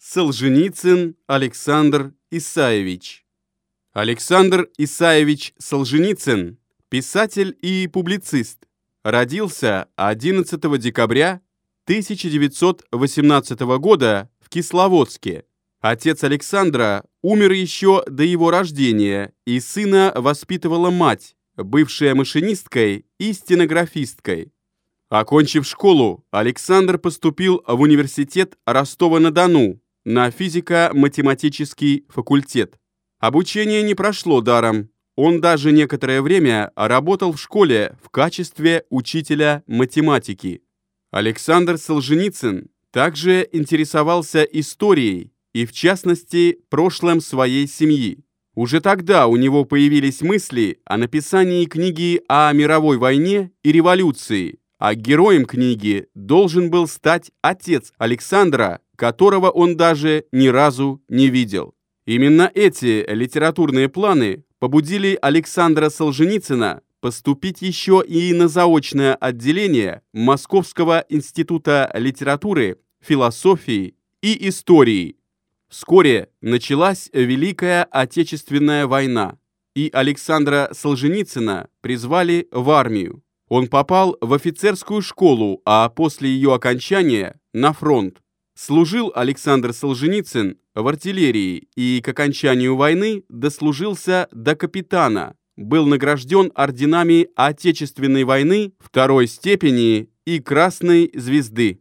Солженицын Александр Исаевич Александр Исаевич Солженицын, писатель и публицист, родился 11 декабря 1918 года в Кисловодске. Отец Александра умер еще до его рождения, и сына воспитывала мать, бывшая машинисткой и стенографисткой. Окончив школу, Александр поступил в университет Ростова-на-Дону на физико-математический факультет. Обучение не прошло даром. Он даже некоторое время работал в школе в качестве учителя математики. Александр Солженицын также интересовался историей и, в частности, прошлым своей семьи. Уже тогда у него появились мысли о написании книги о мировой войне и революции, а героем книги должен был стать отец Александра, которого он даже ни разу не видел. Именно эти литературные планы побудили Александра Солженицына поступить еще и на заочное отделение Московского института литературы, философии и истории. Вскоре началась Великая Отечественная война, и Александра Солженицына призвали в армию. Он попал в офицерскую школу, а после ее окончания – на фронт. Служил Александр Солженицын в артиллерии и к окончанию войны дослужился до капитана, был награжден орденами Отечественной войны второй степени и Красной звезды.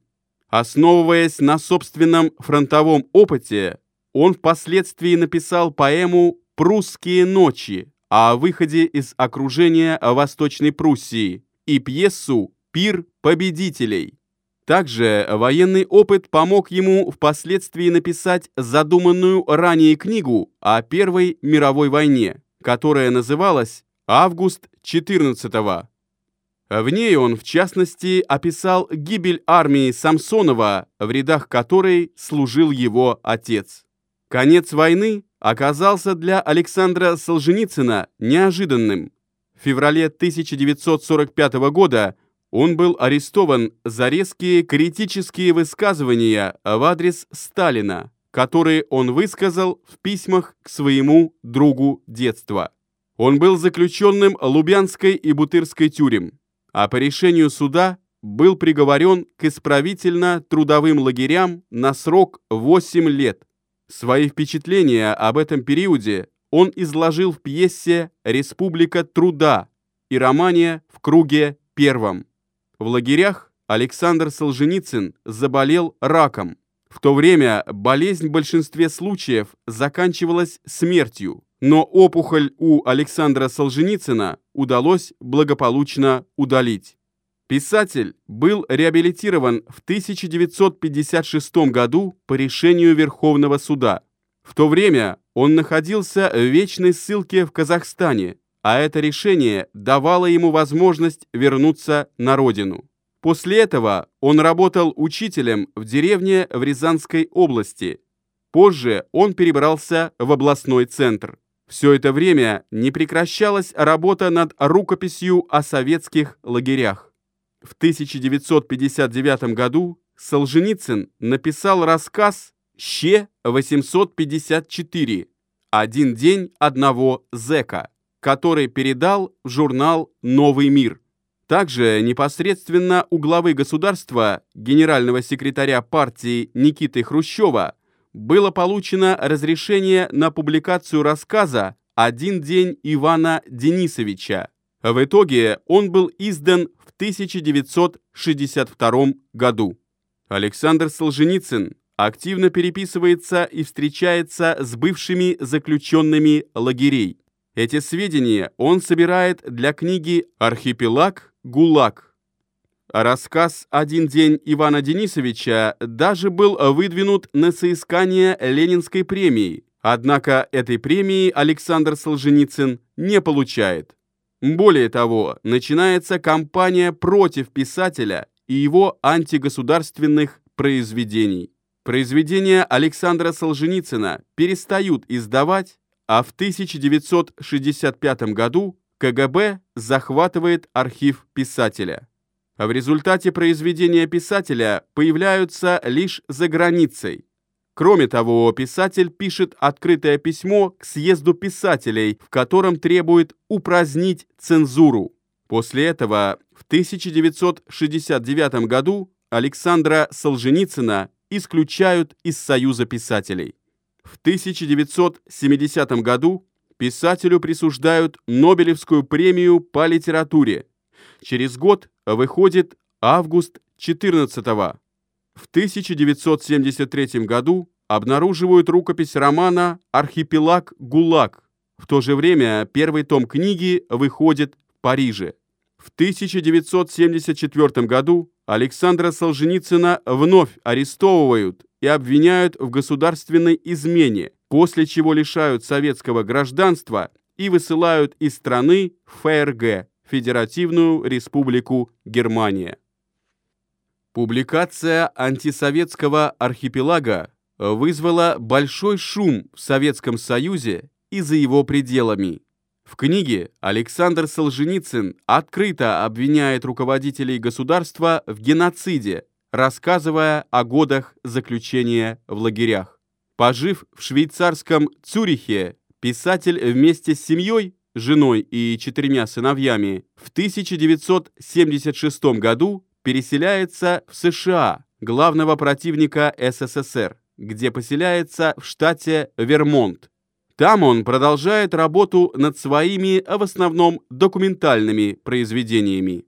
Основываясь на собственном фронтовом опыте, он впоследствии написал поэму «Прусские ночи» о выходе из окружения Восточной Пруссии и пьесу «Пир победителей». Также военный опыт помог ему впоследствии написать задуманную ранее книгу о Первой мировой войне, которая называлась «Август 14 -го». В ней он, в частности, описал гибель армии Самсонова, в рядах которой служил его отец. Конец войны оказался для Александра Солженицына неожиданным. В феврале 1945 года он был арестован за резкие критические высказывания в адрес Сталина, которые он высказал в письмах к своему другу детства. Он был заключенным Лубянской и Бутырской тюрем, а по решению суда был приговорен к исправительно-трудовым лагерям на срок 8 лет. Свои впечатления об этом периоде он изложил в пьесе «Республика труда» и романе «В круге первом». В лагерях Александр Солженицын заболел раком. В то время болезнь в большинстве случаев заканчивалась смертью, но опухоль у Александра Солженицына удалось благополучно удалить. Писатель был реабилитирован в 1956 году по решению Верховного суда. В то время он находился в вечной ссылке в Казахстане, а это решение давало ему возможность вернуться на родину. После этого он работал учителем в деревне в Рязанской области. Позже он перебрался в областной центр. Все это время не прекращалась работа над рукописью о советских лагерях. В 1959 году Солженицын написал рассказ «Ще-854. Один день одного зэка», который передал в журнал «Новый мир». Также непосредственно у главы государства, генерального секретаря партии Никиты Хрущева, было получено разрешение на публикацию рассказа «Один день Ивана Денисовича». В итоге он был издан в 1962 году. Александр Солженицын активно переписывается и встречается с бывшими заключенными лагерей. Эти сведения он собирает для книги «Архипелаг ГУЛАГ». Рассказ «Один день» Ивана Денисовича даже был выдвинут на соискание Ленинской премии, однако этой премии Александр Солженицын не получает. Более того, начинается кампания против писателя и его антигосударственных произведений. Произведения Александра Солженицына перестают издавать, а в 1965 году КГБ захватывает архив писателя. А в результате произведения писателя появляются лишь за границей. Кроме того, писатель пишет открытое письмо к съезду писателей, в котором требует упразднить цензуру. После этого в 1969 году Александра Солженицына исключают из Союза писателей. В 1970 году писателю присуждают Нобелевскую премию по литературе. Через год выходит «Август 14 -го. В 1973 году обнаруживают рукопись романа «Архипелаг ГУЛАГ». В то же время первый том книги выходит в Париже. В 1974 году Александра Солженицына вновь арестовывают и обвиняют в государственной измене, после чего лишают советского гражданства и высылают из страны ФРГ, Федеративную Республику Германия. Публикация антисоветского архипелага вызвала большой шум в Советском Союзе и за его пределами. В книге Александр Солженицын открыто обвиняет руководителей государства в геноциде, рассказывая о годах заключения в лагерях. Пожив в швейцарском Цюрихе, писатель вместе с семьей, женой и четырьмя сыновьями в 1976 году переселяется в США, главного противника СССР, где поселяется в штате Вермонт. Там он продолжает работу над своими, а в основном документальными произведениями.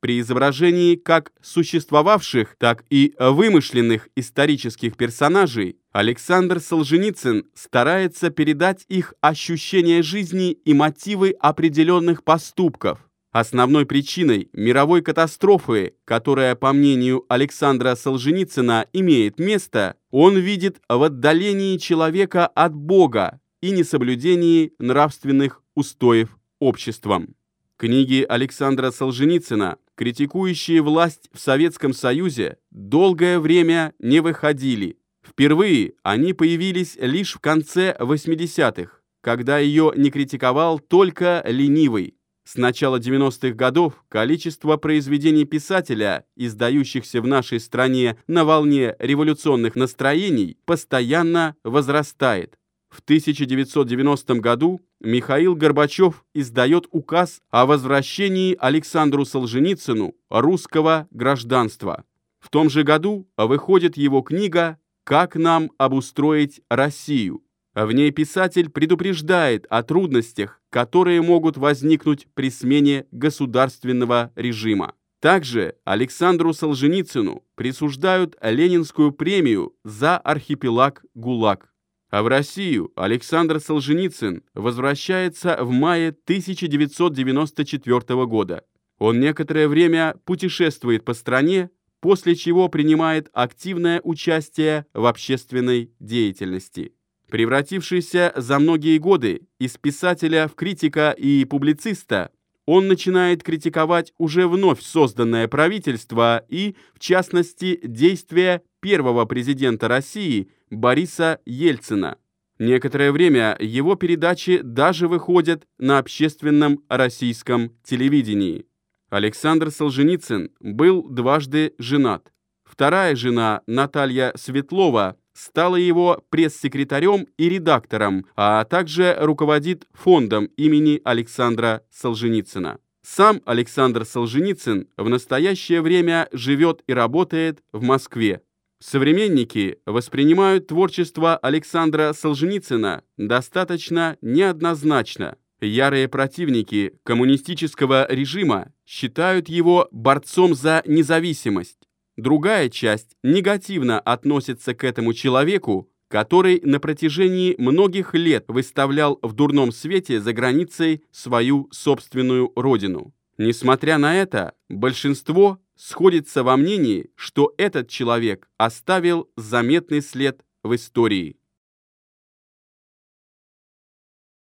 При изображении как существовавших, так и вымышленных исторических персонажей Александр Солженицын старается передать их ощущения жизни и мотивы определенных поступков – Основной причиной мировой катастрофы, которая, по мнению Александра Солженицына, имеет место, он видит в отдалении человека от Бога и несоблюдении нравственных устоев обществом. Книги Александра Солженицына, критикующие власть в Советском Союзе, долгое время не выходили. Впервые они появились лишь в конце 80-х, когда ее не критиковал только ленивый. С начала 90-х годов количество произведений писателя, издающихся в нашей стране на волне революционных настроений, постоянно возрастает. В 1990 году Михаил Горбачев издает указ о возвращении Александру Солженицыну русского гражданства. В том же году выходит его книга «Как нам обустроить Россию», в ней писатель предупреждает о трудностях, которые могут возникнуть при смене государственного режима. Также Александру Солженицыну присуждают Ленинскую премию за архипелаг ГУЛАГ. А в Россию Александр Солженицын возвращается в мае 1994 года. Он некоторое время путешествует по стране, после чего принимает активное участие в общественной деятельности. Превратившийся за многие годы из писателя в критика и публициста, он начинает критиковать уже вновь созданное правительство и, в частности, действия первого президента России Бориса Ельцина. Некоторое время его передачи даже выходят на общественном российском телевидении. Александр Солженицын был дважды женат. Вторая жена, Наталья Светлова, стала его пресс-секретарем и редактором, а также руководит фондом имени Александра Солженицына. Сам Александр Солженицын в настоящее время живет и работает в Москве. Современники воспринимают творчество Александра Солженицына достаточно неоднозначно. Ярые противники коммунистического режима считают его борцом за независимость, Другая часть негативно относится к этому человеку, который на протяжении многих лет выставлял в дурном свете за границей свою собственную родину. Несмотря на это, большинство сходится во мнении, что этот человек оставил заметный след в истории.